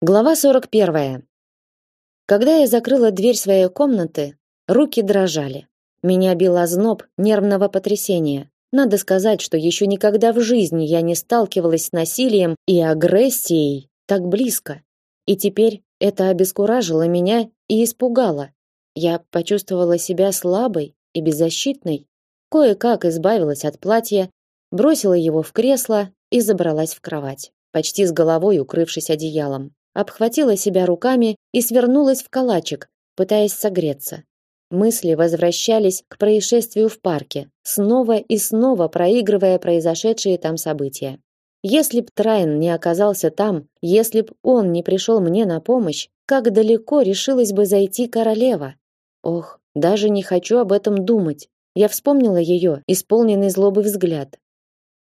Глава 41. Когда я закрыла дверь своей комнаты, руки дрожали. Меня бил озноб нервного потрясения. Надо сказать, что еще никогда в жизни я не сталкивалась с насилием и агрессией так близко. И теперь это обескуражило меня и испугало. Я почувствовала себя слабой и беззащитной. Кое-как избавилась от платья, бросила его в кресло и забралась в кровать, почти с головой укрывшись одеялом обхватила себя руками и свернулась в калачик, пытаясь согреться. Мысли возвращались к происшествию в парке, снова и снова проигрывая произошедшие там события. Если б Трайн не оказался там, если б он не пришел мне на помощь, как далеко решилась бы зайти королева? Ох, даже не хочу об этом думать. Я вспомнила ее, исполненный злобы взгляд,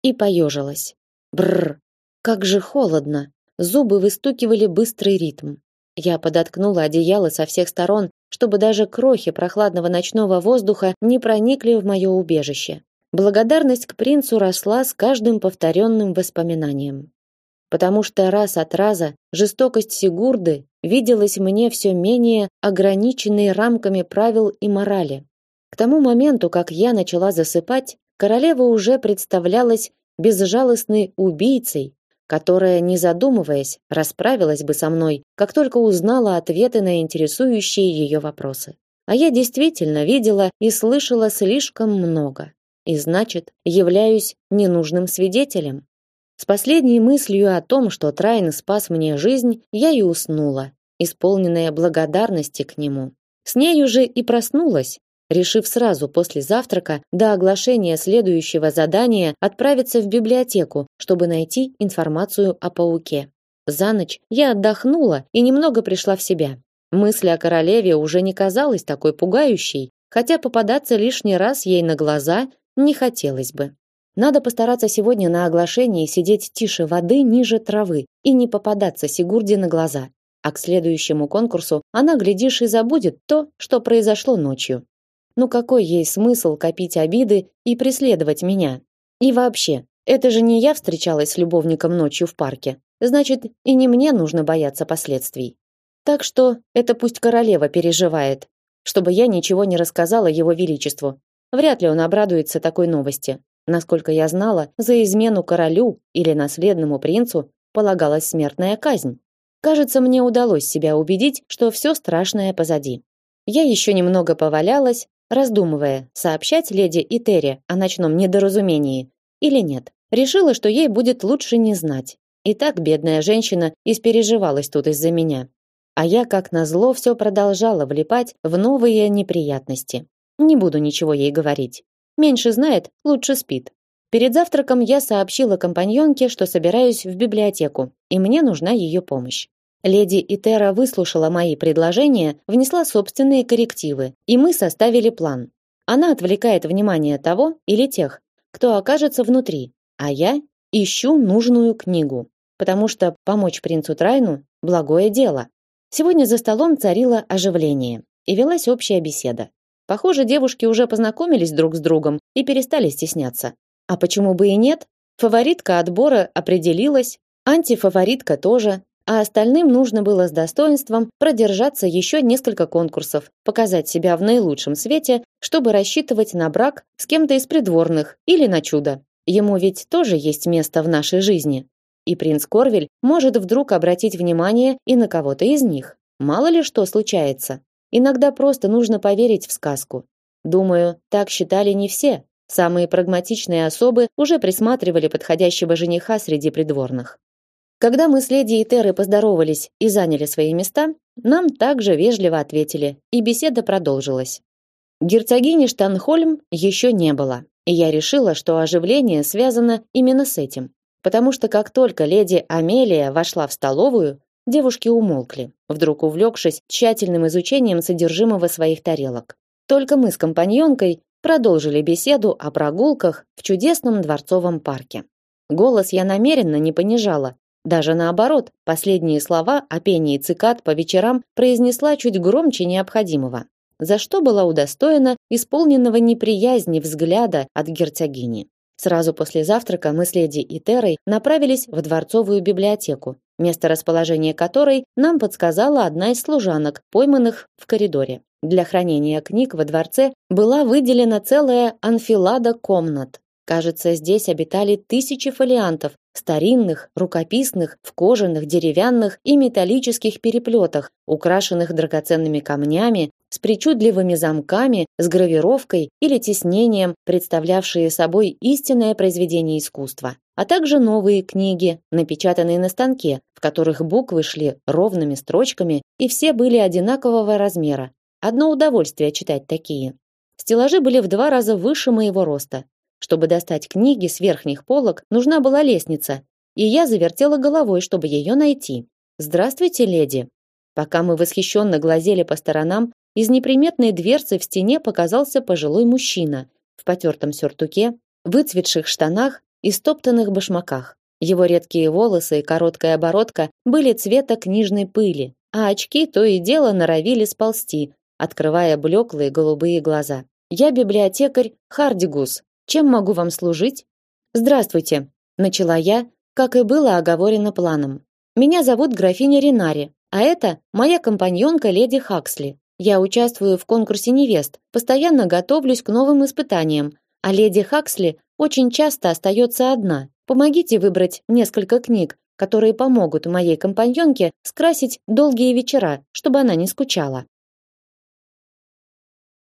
и поежилась. Бррр, как же холодно. Зубы выстукивали быстрый ритм. Я подоткнула одеяло со всех сторон, чтобы даже крохи прохладного ночного воздуха не проникли в мое убежище. Благодарность к принцу росла с каждым повторенным воспоминанием. Потому что раз от раза жестокость Сигурды виделась мне все менее ограниченной рамками правил и морали. К тому моменту, как я начала засыпать, королева уже представлялась безжалостной убийцей, которая, не задумываясь, расправилась бы со мной, как только узнала ответы на интересующие ее вопросы. А я действительно видела и слышала слишком много. И значит, являюсь ненужным свидетелем. С последней мыслью о том, что Трайн спас мне жизнь, я и уснула, исполненная благодарности к нему. С нею же и проснулась, решив сразу после завтрака до оглашения следующего задания отправиться в библиотеку, чтобы найти информацию о пауке. За ночь я отдохнула и немного пришла в себя. Мысль о королеве уже не казалась такой пугающей, хотя попадаться лишний раз ей на глаза не хотелось бы. Надо постараться сегодня на оглашении сидеть тише воды ниже травы и не попадаться Сигурде на глаза. А к следующему конкурсу она, глядишь, и забудет то, что произошло ночью. Ну какой ей смысл копить обиды и преследовать меня? И вообще, это же не я встречалась с любовником ночью в парке. Значит, и не мне нужно бояться последствий. Так что это пусть королева переживает, чтобы я ничего не рассказала его величеству. Вряд ли он обрадуется такой новости. Насколько я знала, за измену королю или наследному принцу полагалась смертная казнь. Кажется, мне удалось себя убедить, что все страшное позади. Я еще немного повалялась, раздумывая, сообщать леди Итере о ночном недоразумении или нет. Решила, что ей будет лучше не знать. И так бедная женщина испереживалась тут из-за меня. А я, как назло, все продолжала влипать в новые неприятности. Не буду ничего ей говорить. Меньше знает, лучше спит. Перед завтраком я сообщила компаньонке, что собираюсь в библиотеку, и мне нужна ее помощь. Леди Итера выслушала мои предложения, внесла собственные коррективы, и мы составили план. Она отвлекает внимание того или тех, кто окажется внутри, а я ищу нужную книгу, потому что помочь принцу Трайну благое дело. Сегодня за столом царило оживление, и велась общая беседа. Похоже, девушки уже познакомились друг с другом и перестали стесняться. А почему бы и нет? Фаворитка отбора определилась, антифаворитка тоже, а остальным нужно было с достоинством продержаться еще несколько конкурсов, показать себя в наилучшем свете, чтобы рассчитывать на брак с кем-то из придворных или на чудо. Ему ведь тоже есть место в нашей жизни. И принц Корвель может вдруг обратить внимание и на кого-то из них. Мало ли что случается. Иногда просто нужно поверить в сказку. Думаю, так считали не все. Самые прагматичные особы уже присматривали подходящего жениха среди придворных. Когда мы с леди Итерой поздоровались и заняли свои места, нам также вежливо ответили, и беседа продолжилась. Герцогини Штанхольм еще не было, и я решила, что оживление связано именно с этим, потому что как только леди Амелия вошла в столовую, девушки умолкли, вдруг увлекшись тщательным изучением содержимого своих тарелок. Только мы с компаньонкой продолжили беседу о прогулках в чудесном дворцовом парке. Голос я намеренно не понижала, даже наоборот, последние слова о пении цикад по вечерам произнесла чуть громче необходимого, за что была удостоена исполненного неприязни взгляда от герцогини. Сразу после завтрака мы с леди Итерой направились в дворцовую библиотеку, место расположения которой нам подсказала одна из служанок, пойманных в коридоре. Для хранения книг во дворце была выделена целая анфилада комнат. Кажется, здесь обитали тысячи фолиантов, старинных, рукописных, в кожаных, деревянных и металлических переплетах, украшенных драгоценными камнями, с причудливыми замками, с гравировкой или тиснением, представлявшие собой истинное произведение искусства, а также новые книги, напечатанные на станке, в которых буквы шли ровными строчками и все были одинакового размера. Одно удовольствие читать такие. Стеллажи были в два раза выше моего роста. Чтобы достать книги с верхних полок, нужна была лестница, и я завертела головой, чтобы ее найти. «Здравствуйте, леди!» Пока мы восхищенно глазели по сторонам, из неприметной дверцы в стене показался пожилой мужчина в потертом сюртуке, выцветших штанах и стоптанных башмаках. Его редкие волосы и короткая бородка были цвета книжной пыли, а очки то и дело норовили сползти, открывая блеклые голубые глаза. «Я библиотекарь Хардигус. Чем могу вам служить?» «Здравствуйте», — начала я, как и было оговорено планом. «Меня зовут графиня Ринари, а это моя компаньонка леди Хаксли. Я участвую в конкурсе невест, постоянно готовлюсь к новым испытаниям, а леди Хаксли очень часто остается одна. Помогите выбрать несколько книг, которые помогут моей компаньонке скрасить долгие вечера, чтобы она не скучала.